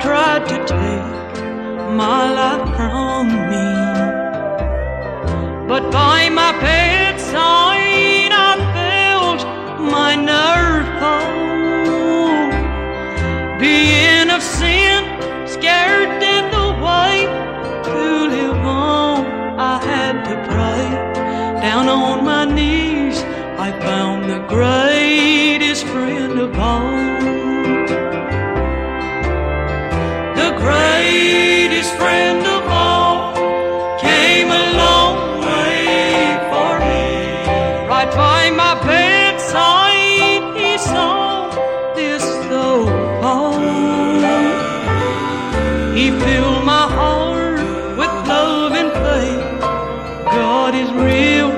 tried to take my life from me. But by my bedside, I felt my nerve fall. Being of sin, scared that the to live on, I had to pray. Down on my knees, I found the greatest friend of all. He filled my heart with love and faith. God is real,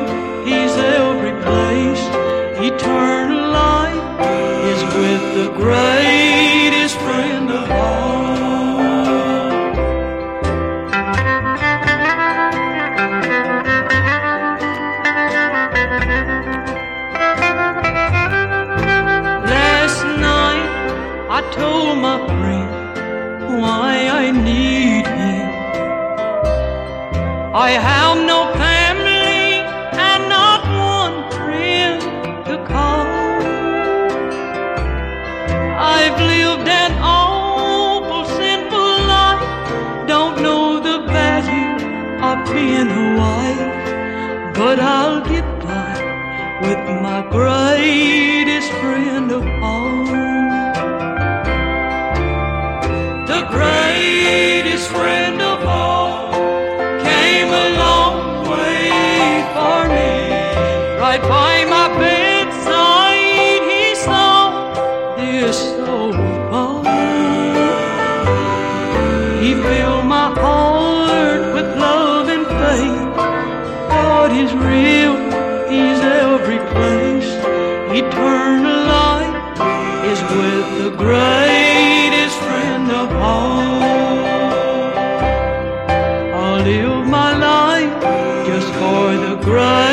He's every place. Eternal life is with the greatest friend of all. Last night I told my friend I need him. I have no family and not one friend to call. I've lived an awful sinful life, don't know the value of being a wife, but I'll get by with my greatest greatest friend of all came a long way for me. Right by my bedside, he saw this soul born. He filled my heart with love and faith. God is real, He's every place. Eternal life is with the great. for the ground.